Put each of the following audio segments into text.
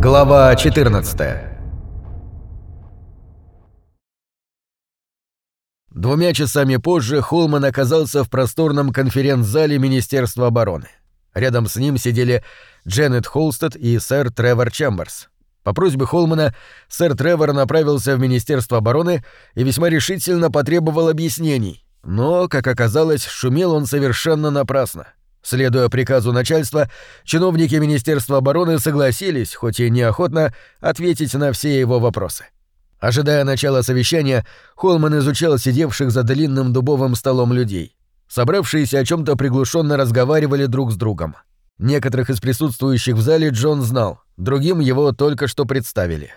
Глава 14 Двумя часами позже Холман оказался в просторном конференц-зале Министерства обороны. Рядом с ним сидели Дженнет Холстед и сэр Тревор Чемберс. По просьбе Холмана сэр Тревор направился в Министерство обороны и весьма решительно потребовал объяснений, но, как оказалось, шумел он совершенно напрасно. Следуя приказу начальства, чиновники Министерства обороны согласились, хоть и неохотно, ответить на все его вопросы. Ожидая начала совещания, Холман изучал сидевших за длинным дубовым столом людей. Собравшиеся о чем то приглушенно разговаривали друг с другом. Некоторых из присутствующих в зале Джон знал, другим его только что представили.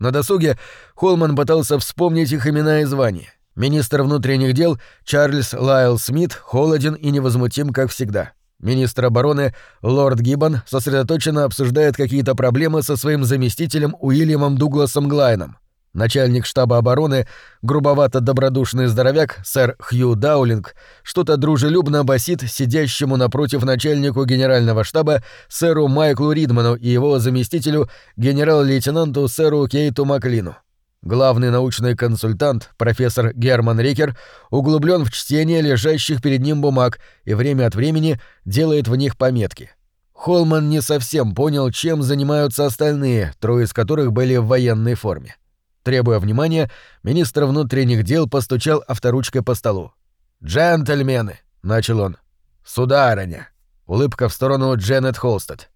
На досуге Холман пытался вспомнить их имена и звания. Министр внутренних дел Чарльз Лайл Смит холоден и невозмутим, как всегда. Министр обороны лорд Гиббон сосредоточенно обсуждает какие-то проблемы со своим заместителем Уильямом Дугласом Глайном. Начальник штаба обороны, грубовато-добродушный здоровяк, сэр Хью Даулинг, что-то дружелюбно басит сидящему напротив начальнику генерального штаба сэру Майклу Ридману и его заместителю генерал-лейтенанту сэру Кейту Маклину. Главный научный консультант, профессор Герман Рикер, углублен в чтение лежащих перед ним бумаг и время от времени делает в них пометки. Холман не совсем понял, чем занимаются остальные, трое из которых были в военной форме. Требуя внимания, министр внутренних дел постучал авторучкой по столу. «Джентльмены!» — начал он. «Сударыня!» — улыбка в сторону Дженнет Холстед.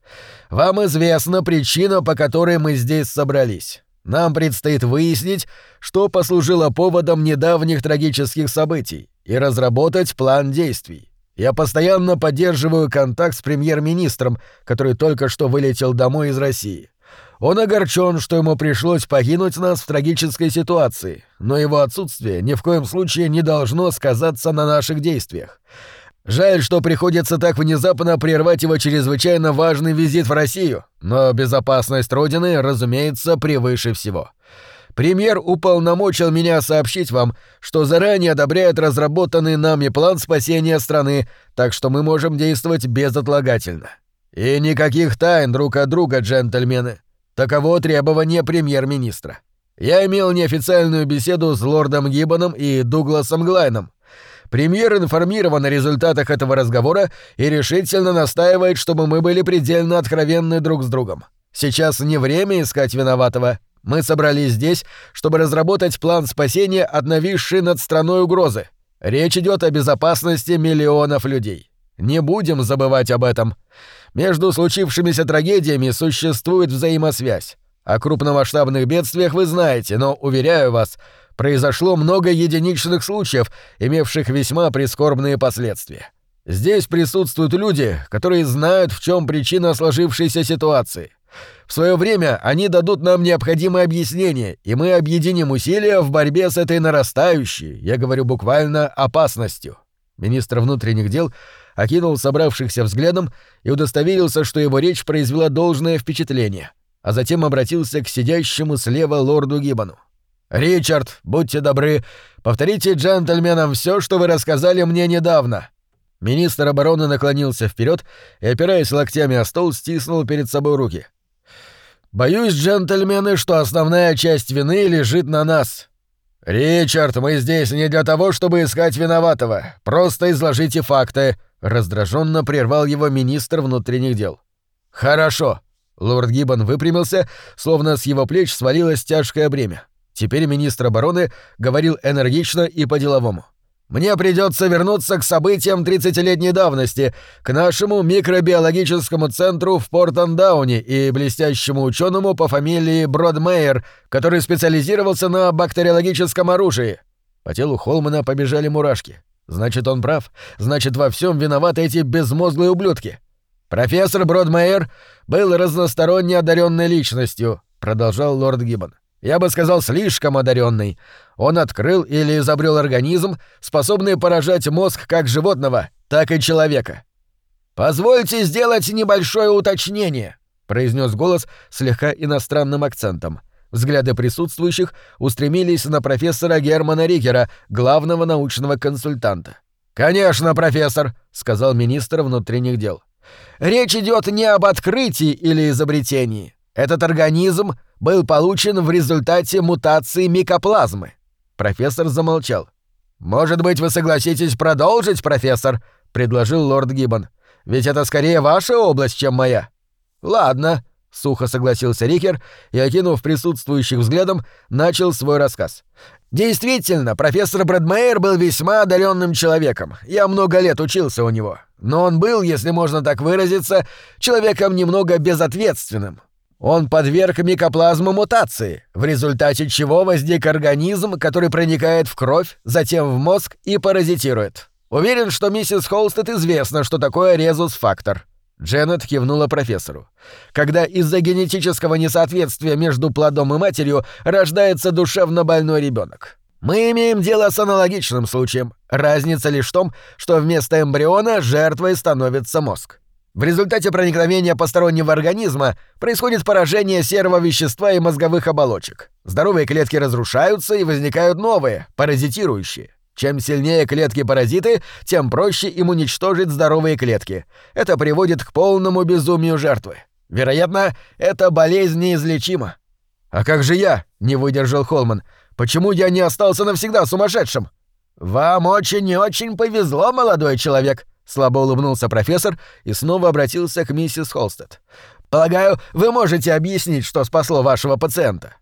«Вам известна причина, по которой мы здесь собрались. Нам предстоит выяснить, что послужило поводом недавних трагических событий, и разработать план действий. Я постоянно поддерживаю контакт с премьер-министром, который только что вылетел домой из России. Он огорчен, что ему пришлось покинуть нас в трагической ситуации, но его отсутствие ни в коем случае не должно сказаться на наших действиях. Жаль, что приходится так внезапно прервать его чрезвычайно важный визит в Россию, но безопасность Родины, разумеется, превыше всего. Премьер уполномочил меня сообщить вам, что заранее одобряет разработанный нами план спасения страны, так что мы можем действовать безотлагательно. И никаких тайн друг от друга, джентльмены. Таково требование премьер-министра. Я имел неофициальную беседу с лордом Гиббоном и Дугласом Глайном. Премьер информирован о результатах этого разговора и решительно настаивает, чтобы мы были предельно откровенны друг с другом. Сейчас не время искать виноватого. Мы собрались здесь, чтобы разработать план спасения от нависшей над страной угрозы. Речь идет о безопасности миллионов людей. Не будем забывать об этом. Между случившимися трагедиями существует взаимосвязь. О крупномасштабных бедствиях вы знаете, но, уверяю вас, произошло много единичных случаев, имевших весьма прискорбные последствия. Здесь присутствуют люди, которые знают, в чем причина сложившейся ситуации. В свое время они дадут нам необходимые объяснения, и мы объединим усилия в борьбе с этой нарастающей, я говорю буквально, опасностью. Министр внутренних дел окинул собравшихся взглядом и удостоверился, что его речь произвела должное впечатление, а затем обратился к сидящему слева лорду Гиббону. «Ричард, будьте добры, повторите джентльменам все, что вы рассказали мне недавно». Министр обороны наклонился вперед и, опираясь локтями о стол, стиснул перед собой руки. «Боюсь, джентльмены, что основная часть вины лежит на нас. Ричард, мы здесь не для того, чтобы искать виноватого. Просто изложите факты», — раздраженно прервал его министр внутренних дел. «Хорошо». Лорд Гиббон выпрямился, словно с его плеч свалилось тяжкое бремя. Теперь министр обороны говорил энергично и по-деловому. «Мне придется вернуться к событиям 30-летней давности, к нашему микробиологическому центру в Портандауне и блестящему ученому по фамилии Бродмейер, который специализировался на бактериологическом оружии». По телу Холмана побежали мурашки. Значит, он прав. Значит, во всем виноваты эти безмозглые ублюдки. Профессор Бродмейер был разносторонне одаренной личностью, продолжал лорд Гиббон. Я бы сказал, слишком одаренный. Он открыл или изобрел организм, способный поражать мозг как животного, так и человека. «Позвольте сделать небольшое уточнение», — произнес голос слегка иностранным акцентом. Взгляды присутствующих устремились на профессора Германа Ригера, главного научного консультанта. «Конечно, профессор», — сказал министр внутренних дел. «Речь идет не об открытии или изобретении. Этот организм был получен в результате мутации микоплазмы. Профессор замолчал. «Может быть, вы согласитесь продолжить, профессор?» — предложил лорд Гиббон. «Ведь это скорее ваша область, чем моя». «Ладно», — сухо согласился Рикер и, окинув присутствующих взглядом, начал свой рассказ. «Действительно, профессор Брэдмейер был весьма одаренным человеком. Я много лет учился у него. Но он был, если можно так выразиться, человеком немного безответственным. Он подверг микоплазму мутации, в результате чего возник организм, который проникает в кровь, затем в мозг и паразитирует. Уверен, что миссис Холстед известно, что такое резус-фактор. Дженнет кивнула профессору. Когда из-за генетического несоответствия между плодом и матерью рождается душевно больной ребенок. Мы имеем дело с аналогичным случаем. Разница лишь в том, что вместо эмбриона жертвой становится мозг. В результате проникновения постороннего организма происходит поражение серого вещества и мозговых оболочек. Здоровые клетки разрушаются и возникают новые, паразитирующие. Чем сильнее клетки-паразиты, тем проще им уничтожить здоровые клетки. Это приводит к полному безумию жертвы. Вероятно, эта болезнь неизлечима. «А как же я?» — не выдержал Холман. «Почему я не остался навсегда сумасшедшим?» «Вам очень и очень повезло, молодой человек», Слабо улыбнулся профессор и снова обратился к миссис Холстед. «Полагаю, вы можете объяснить, что спасло вашего пациента?»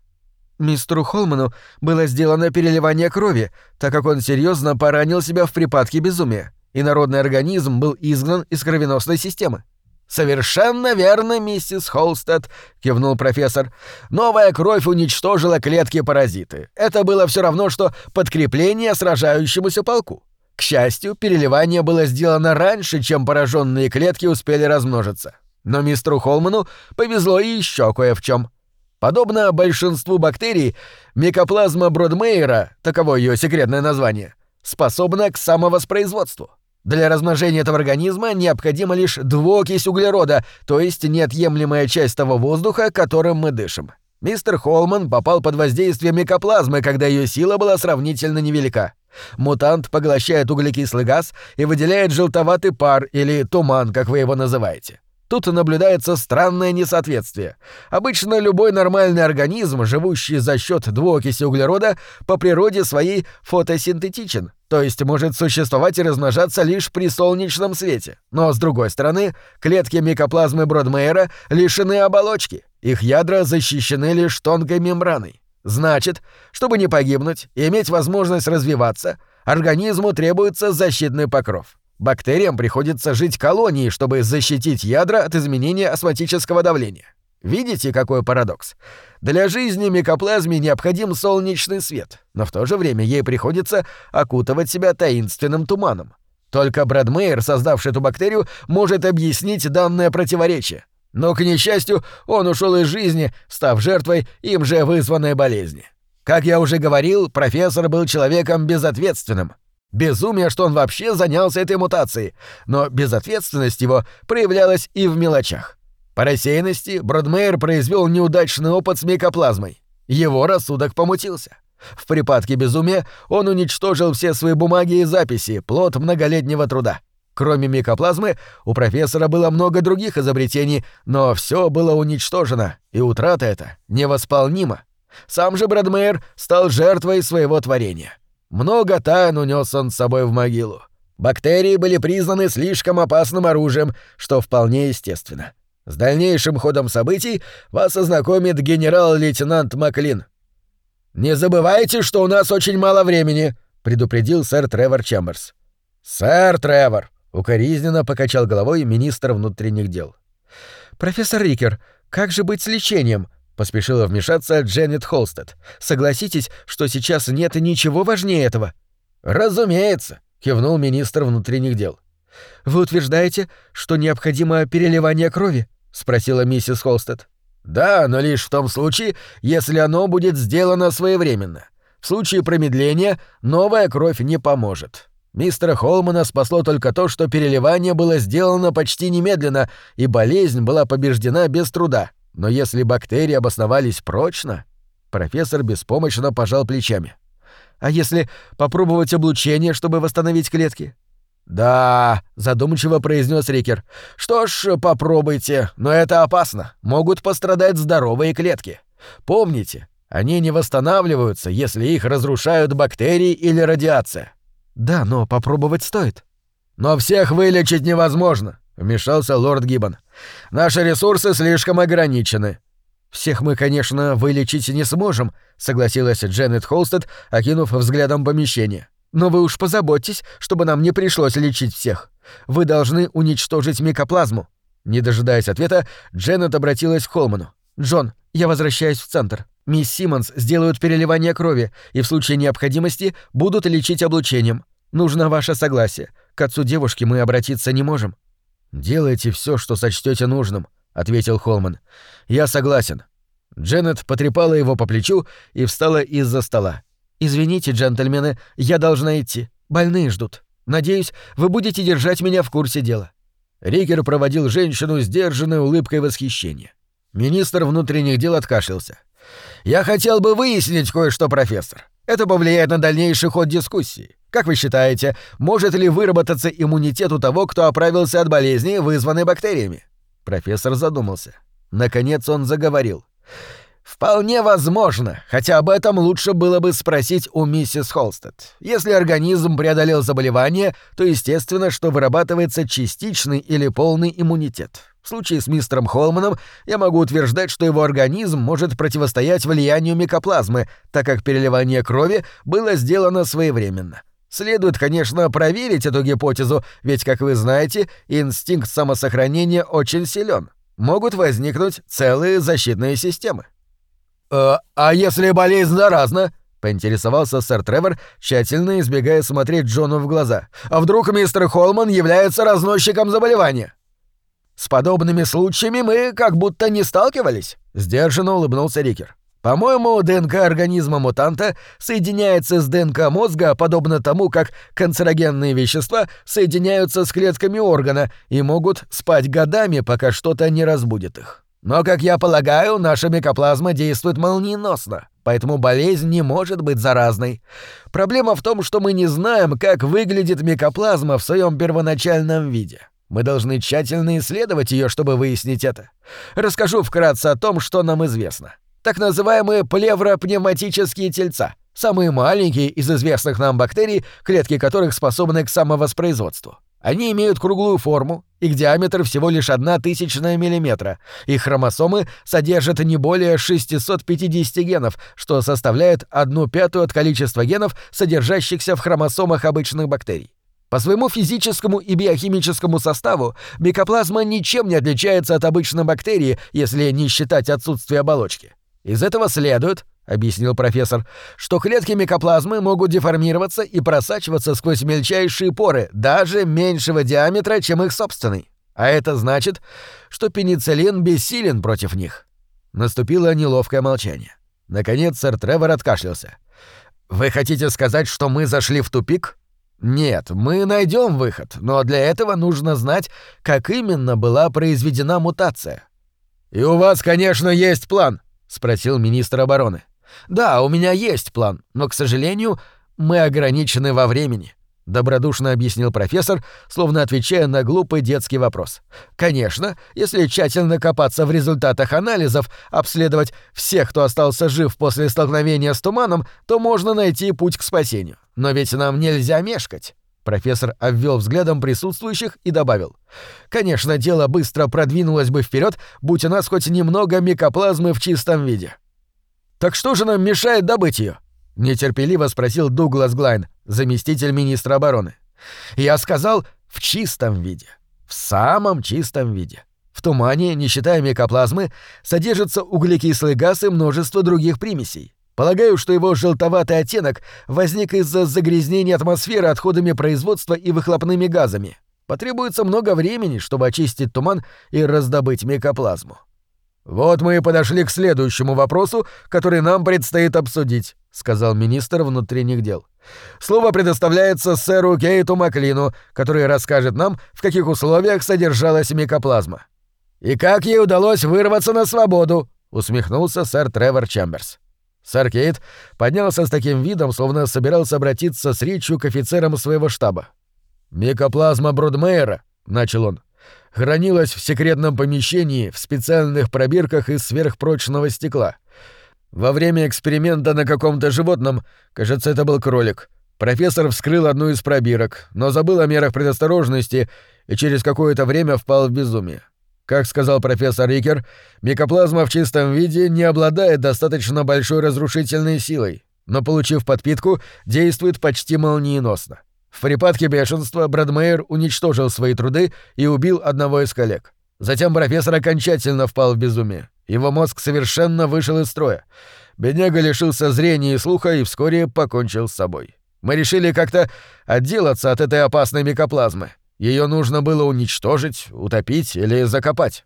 Мистеру Холману было сделано переливание крови, так как он серьезно поранил себя в припадке безумия, и народный организм был изгнан из кровеносной системы. «Совершенно верно, миссис Холстед», — кивнул профессор. «Новая кровь уничтожила клетки-паразиты. Это было все равно, что подкрепление сражающемуся полку. К счастью, переливание было сделано раньше, чем пораженные клетки успели размножиться. Но мистеру Холману повезло еще кое в чем. Подобно большинству бактерий, микоплазма Бродмейера, таково ее секретное название, способна к самовоспроизводству. Для размножения этого организма необходима лишь двуокись углерода, то есть неотъемлемая часть того воздуха, которым мы дышим. Мистер Холман попал под воздействие микоплазмы, когда ее сила была сравнительно невелика. Мутант поглощает углекислый газ и выделяет желтоватый пар или туман, как вы его называете. Тут наблюдается странное несоответствие. Обычно любой нормальный организм, живущий за счет двуокиси углерода, по природе своей фотосинтетичен, то есть может существовать и размножаться лишь при солнечном свете. Но, с другой стороны, клетки микоплазмы Бродмейера лишены оболочки, их ядра защищены лишь тонкой мембраной. Значит, чтобы не погибнуть и иметь возможность развиваться, организму требуется защитный покров. Бактериям приходится жить колонией, чтобы защитить ядра от изменения осмотического давления. Видите, какой парадокс? Для жизни микоплазме необходим солнечный свет, но в то же время ей приходится окутывать себя таинственным туманом. Только Брэдмейер, создавший эту бактерию, может объяснить данное противоречие. Но, к несчастью, он ушел из жизни, став жертвой им же вызванной болезни. Как я уже говорил, профессор был человеком безответственным. Безумие, что он вообще занялся этой мутацией, но безответственность его проявлялась и в мелочах. По рассеянности Бродмейер произвел неудачный опыт с микоплазмой. Его рассудок помутился. В припадке безумия он уничтожил все свои бумаги и записи, плод многолетнего труда. Кроме микоплазмы, у профессора было много других изобретений, но все было уничтожено, и утрата эта невосполнима. Сам же Брэдмейер стал жертвой своего творения. Много тайн унес он с собой в могилу. Бактерии были признаны слишком опасным оружием, что вполне естественно. С дальнейшим ходом событий вас ознакомит генерал-лейтенант Маклин. «Не забывайте, что у нас очень мало времени», — предупредил сэр Тревор Чемберс. «Сэр Тревор», Укоризненно покачал головой министр внутренних дел. «Профессор Рикер, как же быть с лечением?» — поспешила вмешаться Дженнет Холстед. «Согласитесь, что сейчас нет ничего важнее этого». «Разумеется», — кивнул министр внутренних дел. «Вы утверждаете, что необходимо переливание крови?» — спросила миссис Холстед. «Да, но лишь в том случае, если оно будет сделано своевременно. В случае промедления новая кровь не поможет». Мистера Холмана спасло только то, что переливание было сделано почти немедленно, и болезнь была побеждена без труда. Но если бактерии обосновались прочно... Профессор беспомощно пожал плечами. «А если попробовать облучение, чтобы восстановить клетки?» «Да», — задумчиво произнес Рикер. «Что ж, попробуйте, но это опасно. Могут пострадать здоровые клетки. Помните, они не восстанавливаются, если их разрушают бактерии или радиация». «Да, но попробовать стоит». «Но всех вылечить невозможно», — вмешался лорд Гиббон. «Наши ресурсы слишком ограничены». «Всех мы, конечно, вылечить не сможем», — согласилась Дженнет Холстед, окинув взглядом помещение. «Но вы уж позаботьтесь, чтобы нам не пришлось лечить всех. Вы должны уничтожить микоплазму». Не дожидаясь ответа, Дженнет обратилась к Холману. «Джон, я возвращаюсь в центр. Мисс Симмонс сделают переливание крови и в случае необходимости будут лечить облучением. Нужно ваше согласие. К отцу девушки мы обратиться не можем». «Делайте все, что сочтете нужным», — ответил Холман. «Я согласен». Дженнет потрепала его по плечу и встала из-за стола. «Извините, джентльмены, я должна идти. Больные ждут. Надеюсь, вы будете держать меня в курсе дела». Рикер проводил женщину сдержанной улыбкой восхищения. Министр внутренних дел откашлялся. «Я хотел бы выяснить кое-что, профессор. Это повлияет на дальнейший ход дискуссии. Как вы считаете, может ли выработаться иммунитет у того, кто оправился от болезни, вызванной бактериями?» Профессор задумался. Наконец он заговорил. «Вполне возможно, хотя об этом лучше было бы спросить у миссис Холстед. Если организм преодолел заболевание, то естественно, что вырабатывается частичный или полный иммунитет. В случае с мистером Холманом я могу утверждать, что его организм может противостоять влиянию микоплазмы, так как переливание крови было сделано своевременно. Следует, конечно, проверить эту гипотезу, ведь, как вы знаете, инстинкт самосохранения очень силен. Могут возникнуть целые защитные системы. «Э, «А если болезнь заразна?» — поинтересовался сэр Тревор, тщательно избегая смотреть Джону в глаза. «А вдруг мистер Холман является разносчиком заболевания?» «С подобными случаями мы как будто не сталкивались», — сдержанно улыбнулся Рикер. По-моему, ДНК организма мутанта соединяется с ДНК мозга подобно тому, как канцерогенные вещества соединяются с клетками органа и могут спать годами, пока что-то не разбудит их. Но, как я полагаю, наша микоплазма действует молниеносно, поэтому болезнь не может быть заразной. Проблема в том, что мы не знаем, как выглядит микоплазма в своем первоначальном виде. Мы должны тщательно исследовать ее, чтобы выяснить это. Расскажу вкратце о том, что нам известно так называемые плевропневматические тельца, самые маленькие из известных нам бактерий, клетки которых способны к самовоспроизводству. Они имеют круглую форму, их диаметр всего лишь одна тысячная миллиметра. Их хромосомы содержат не более 650 генов, что составляет одну пятую от количества генов, содержащихся в хромосомах обычных бактерий. По своему физическому и биохимическому составу микоплазма ничем не отличается от обычной бактерии, если не считать отсутствие оболочки. Из этого следует, объяснил профессор, что клетки микоплазмы могут деформироваться и просачиваться сквозь мельчайшие поры, даже меньшего диаметра, чем их собственный. А это значит, что пенициллин бессилен против них. Наступило неловкое молчание. Наконец сэр Тревор откашлялся. «Вы хотите сказать, что мы зашли в тупик?» «Нет, мы найдем выход, но для этого нужно знать, как именно была произведена мутация». «И у вас, конечно, есть план», спросил министр обороны. Да, у меня есть план, но, к сожалению, мы ограничены во времени. Добродушно объяснил профессор, словно отвечая на глупый детский вопрос. Конечно, если тщательно копаться в результатах анализов, обследовать всех, кто остался жив после столкновения с туманом, то можно найти путь к спасению. Но ведь нам нельзя мешкать. Профессор обвел взглядом присутствующих и добавил. «Конечно, дело быстро продвинулось бы вперед, будь у нас хоть немного микоплазмы в чистом виде». «Так что же нам мешает добыть ее? нетерпеливо спросил Дуглас Глайн, заместитель министра обороны. «Я сказал, в чистом виде. В самом чистом виде. В тумане, не считая микоплазмы, содержится углекислый газ и множество других примесей. Полагаю, что его желтоватый оттенок возник из-за загрязнения атмосферы отходами производства и выхлопными газами. Потребуется много времени, чтобы очистить туман и раздобыть микоплазму. «Вот мы и подошли к следующему вопросу, который нам предстоит обсудить», — сказал министр внутренних дел. «Слово предоставляется сэру Кейту Маклину, который расскажет нам, в каких условиях содержалась микоплазма». «И как ей удалось вырваться на свободу?» — усмехнулся сэр Тревор Чамберс. Сэр Кейт поднялся с таким видом, словно собирался обратиться с речью к офицерам своего штаба. «Микоплазма Бродмейера», — начал он, — хранилась в секретном помещении в специальных пробирках из сверхпрочного стекла. Во время эксперимента на каком-то животном, кажется, это был кролик, профессор вскрыл одну из пробирок, но забыл о мерах предосторожности и через какое-то время впал в безумие. Как сказал профессор Рикер, микоплазма в чистом виде не обладает достаточно большой разрушительной силой, но, получив подпитку, действует почти молниеносно. В припадке бешенства Брэдмейер уничтожил свои труды и убил одного из коллег. Затем профессор окончательно впал в безумие. Его мозг совершенно вышел из строя. Бедняга лишился зрения и слуха и вскоре покончил с собой. Мы решили как-то отделаться от этой опасной микоплазмы. Ее нужно было уничтожить, утопить или закопать.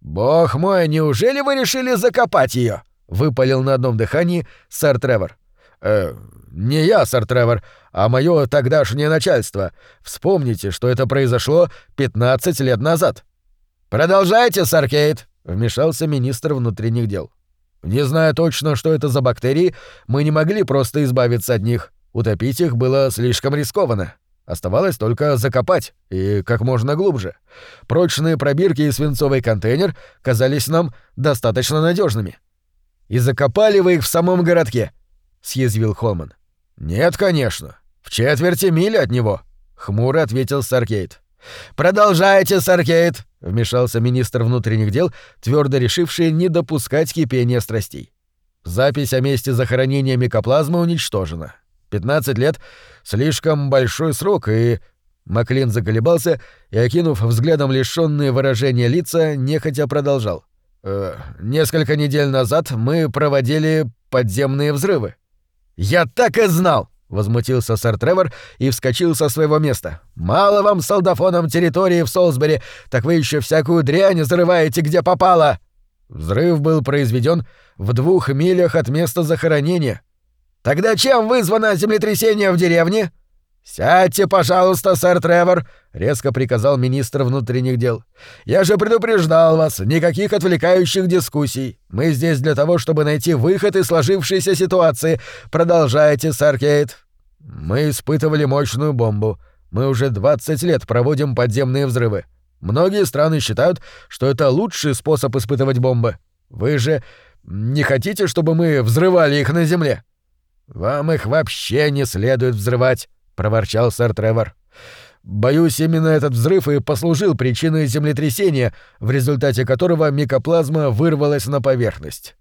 «Бог мой, неужели вы решили закопать ее? выпалил на одном дыхании сэр Тревор. «Э, не я, сэр Тревор, а мое тогдашнее начальство. Вспомните, что это произошло 15 лет назад». «Продолжайте, сэр Кейт», — вмешался министр внутренних дел. «Не зная точно, что это за бактерии, мы не могли просто избавиться от них. Утопить их было слишком рискованно. Оставалось только закопать, и как можно глубже. Прочные пробирки и свинцовый контейнер казались нам достаточно надежными. «И закопали вы их в самом городке?» — съязвил Холман. «Нет, конечно. В четверти мили от него», — хмуро ответил Саркейт. «Продолжайте, Саркейт!» — вмешался министр внутренних дел, твердо решивший не допускать кипения страстей. Запись о месте захоронения микоплазмы уничтожена. 15 лет — слишком большой срок, и... Маклин заколебался и, окинув взглядом лишённые выражения лица, нехотя продолжал. «Э, «Несколько недель назад мы проводили подземные взрывы». «Я так и знал!» — возмутился сэр Тревор и вскочил со своего места. «Мало вам солдафоном территории в Солсбери, так вы еще всякую дрянь взрываете, где попало!» Взрыв был произведен в двух милях от места захоронения. «Тогда чем вызвано землетрясение в деревне?» «Сядьте, пожалуйста, сэр Тревор», — резко приказал министр внутренних дел. «Я же предупреждал вас, никаких отвлекающих дискуссий. Мы здесь для того, чтобы найти выход из сложившейся ситуации. Продолжайте, сэр Кейт». «Мы испытывали мощную бомбу. Мы уже 20 лет проводим подземные взрывы. Многие страны считают, что это лучший способ испытывать бомбы. Вы же не хотите, чтобы мы взрывали их на земле?» «Вам их вообще не следует взрывать», проворчал сэр Тревор. Боюсь, именно этот взрыв и послужил причиной землетрясения, в результате которого микоплазма вырвалась на поверхность.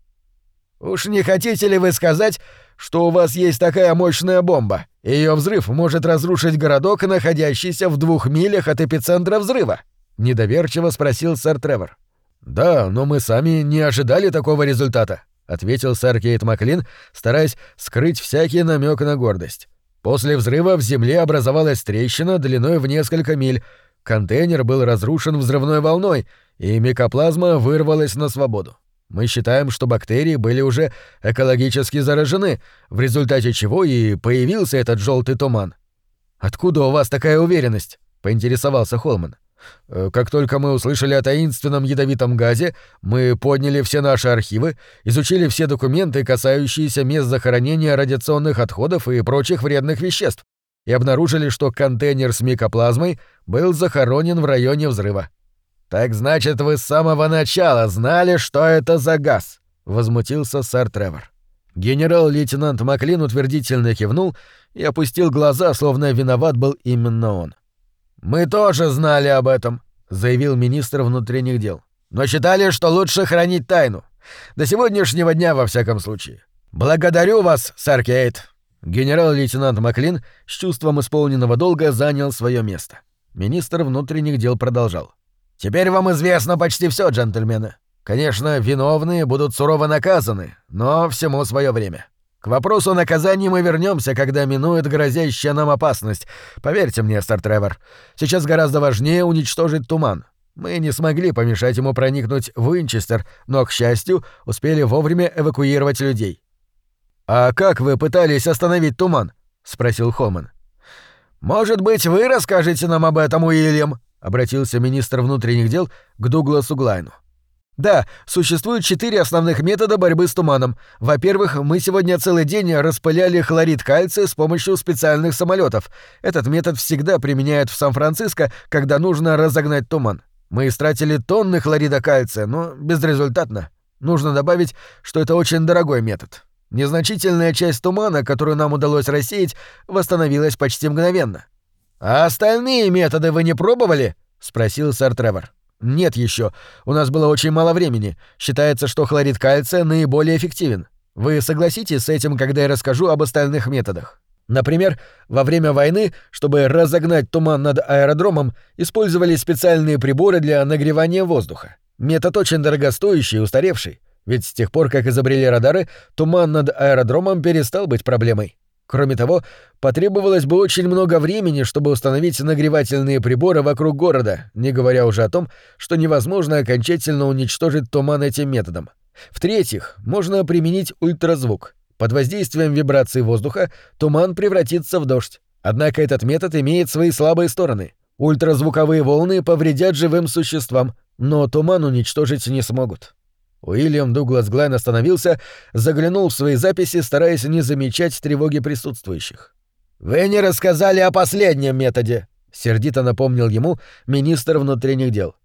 Уж не хотите ли вы сказать, что у вас есть такая мощная бомба, ее взрыв может разрушить городок, находящийся в двух милях от эпицентра взрыва? недоверчиво спросил сэр Тревор. Да, но мы сами не ожидали такого результата, ответил сэр Кейт Маклин, стараясь скрыть всякий намек на гордость. После взрыва в земле образовалась трещина длиной в несколько миль. Контейнер был разрушен взрывной волной, и микоплазма вырвалась на свободу. Мы считаем, что бактерии были уже экологически заражены, в результате чего и появился этот желтый туман. Откуда у вас такая уверенность? поинтересовался Холман. Э, как только мы услышали о таинственном ядовитом газе, мы подняли все наши архивы, изучили все документы, касающиеся мест захоронения радиационных отходов и прочих вредных веществ, и обнаружили, что контейнер с микоплазмой был захоронен в районе взрыва. «Так значит, вы с самого начала знали, что это за газ?» — возмутился сэр Тревор. Генерал-лейтенант Маклин утвердительно кивнул и опустил глаза, словно виноват был именно он. — «Мы тоже знали об этом», — заявил министр внутренних дел. «Но считали, что лучше хранить тайну. До сегодняшнего дня, во всяком случае. Благодарю вас, сэр Кейт». Генерал-лейтенант Маклин с чувством исполненного долга занял свое место. Министр внутренних дел продолжал. «Теперь вам известно почти все, джентльмены. Конечно, виновные будут сурово наказаны, но всему свое время. К вопросу наказания мы вернемся, когда минует грозящая нам опасность. Поверьте мне, сэр Тревор, сейчас гораздо важнее уничтожить туман. Мы не смогли помешать ему проникнуть в Уинчестер, но, к счастью, успели вовремя эвакуировать людей. «А как вы пытались остановить туман?» — спросил Холман. «Может быть, вы расскажете нам об этом, Уильям?» — обратился министр внутренних дел к Дугласу Глайну. Да, существует четыре основных метода борьбы с туманом. Во-первых, мы сегодня целый день распыляли хлорид кальция с помощью специальных самолетов. Этот метод всегда применяют в Сан-Франциско, когда нужно разогнать туман. Мы истратили тонны хлорида кальция, но безрезультатно. Нужно добавить, что это очень дорогой метод. Незначительная часть тумана, которую нам удалось рассеять, восстановилась почти мгновенно. «А остальные методы вы не пробовали?» — спросил сэр Тревор. «Нет еще. У нас было очень мало времени. Считается, что хлорид кальция наиболее эффективен. Вы согласитесь с этим, когда я расскажу об остальных методах? Например, во время войны, чтобы разогнать туман над аэродромом, использовали специальные приборы для нагревания воздуха. Метод очень дорогостоящий и устаревший, ведь с тех пор, как изобрели радары, туман над аэродромом перестал быть проблемой. Кроме того, потребовалось бы очень много времени, чтобы установить нагревательные приборы вокруг города, не говоря уже о том, что невозможно окончательно уничтожить туман этим методом. В-третьих, можно применить ультразвук. Под воздействием вибрации воздуха туман превратится в дождь. Однако этот метод имеет свои слабые стороны. Ультразвуковые волны повредят живым существам, но туман уничтожить не смогут. Уильям Дуглас Глайн остановился, заглянул в свои записи, стараясь не замечать тревоги присутствующих. «Вы не рассказали о последнем методе», — сердито напомнил ему министр внутренних дел.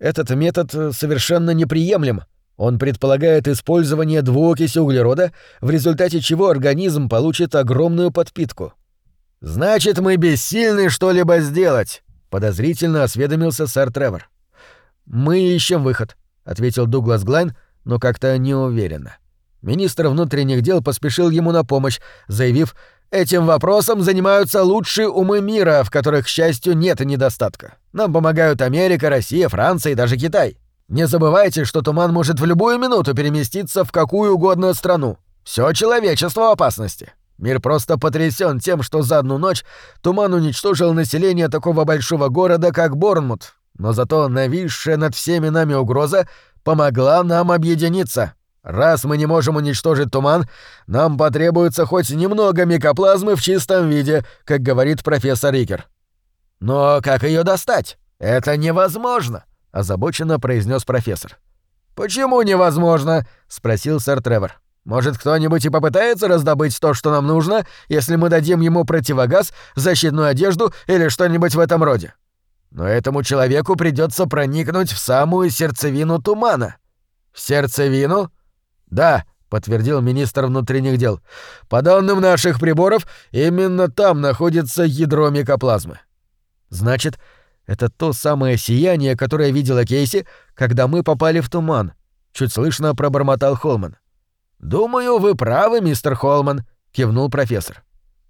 «Этот метод совершенно неприемлем. Он предполагает использование двуокиси углерода, в результате чего организм получит огромную подпитку». «Значит, мы бессильны что-либо сделать», — подозрительно осведомился сэр Тревор. «Мы ищем выход», ответил Дуглас Глайн, но как-то неуверенно. Министр внутренних дел поспешил ему на помощь, заявив, «Этим вопросом занимаются лучшие умы мира, в которых, к счастью, нет недостатка. Нам помогают Америка, Россия, Франция и даже Китай. Не забывайте, что туман может в любую минуту переместиться в какую угодно страну. Все человечество в опасности. Мир просто потрясен тем, что за одну ночь туман уничтожил население такого большого города, как Борнмут, но зато нависшая над всеми нами угроза помогла нам объединиться. Раз мы не можем уничтожить туман, нам потребуется хоть немного микоплазмы в чистом виде, как говорит профессор Рикер. Но как ее достать? Это невозможно, озабоченно произнес профессор. Почему невозможно? спросил сэр Тревор. Может, кто-нибудь и попытается раздобыть то, что нам нужно, если мы дадим ему противогаз, защитную одежду или что-нибудь в этом роде? Но этому человеку придется проникнуть в самую сердцевину тумана. В сердцевину? Да, подтвердил министр внутренних дел. По данным наших приборов, именно там находится ядро микоплазмы. Значит, это то самое сияние, которое видела Кейси, когда мы попали в туман. Чуть слышно пробормотал Холман. Думаю, вы правы, мистер Холман, кивнул профессор.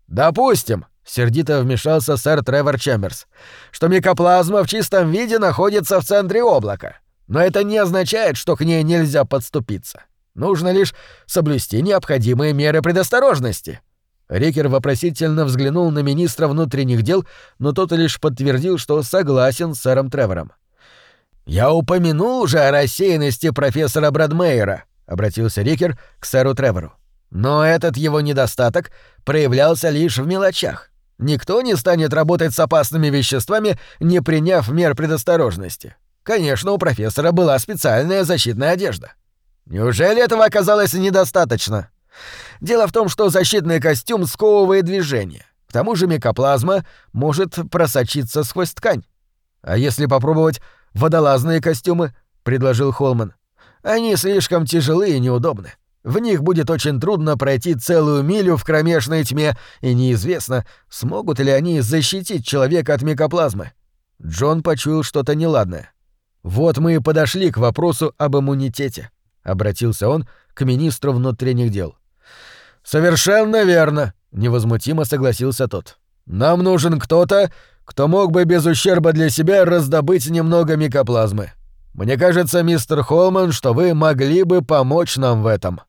Допустим, Сердито вмешался сэр Тревор Чемберс, что микоплазма в чистом виде находится в центре облака. Но это не означает, что к ней нельзя подступиться. Нужно лишь соблюсти необходимые меры предосторожности. Рикер вопросительно взглянул на министра внутренних дел, но тот лишь подтвердил, что согласен с сэром Тревором. «Я упомянул уже о рассеянности профессора Брадмейера», — обратился Рикер к сэру Тревору. «Но этот его недостаток проявлялся лишь в мелочах. Никто не станет работать с опасными веществами, не приняв мер предосторожности. Конечно, у профессора была специальная защитная одежда. Неужели этого оказалось недостаточно? Дело в том, что защитный костюм сковывает движение. К тому же микоплазма может просочиться сквозь ткань. А если попробовать водолазные костюмы, предложил Холман. Они слишком тяжелые и неудобны. В них будет очень трудно пройти целую милю в кромешной тьме, и неизвестно, смогут ли они защитить человека от микоплазмы. Джон почуял что-то неладное. «Вот мы и подошли к вопросу об иммунитете», — обратился он к министру внутренних дел. «Совершенно верно», — невозмутимо согласился тот. «Нам нужен кто-то, кто мог бы без ущерба для себя раздобыть немного микоплазмы. Мне кажется, мистер Холман, что вы могли бы помочь нам в этом».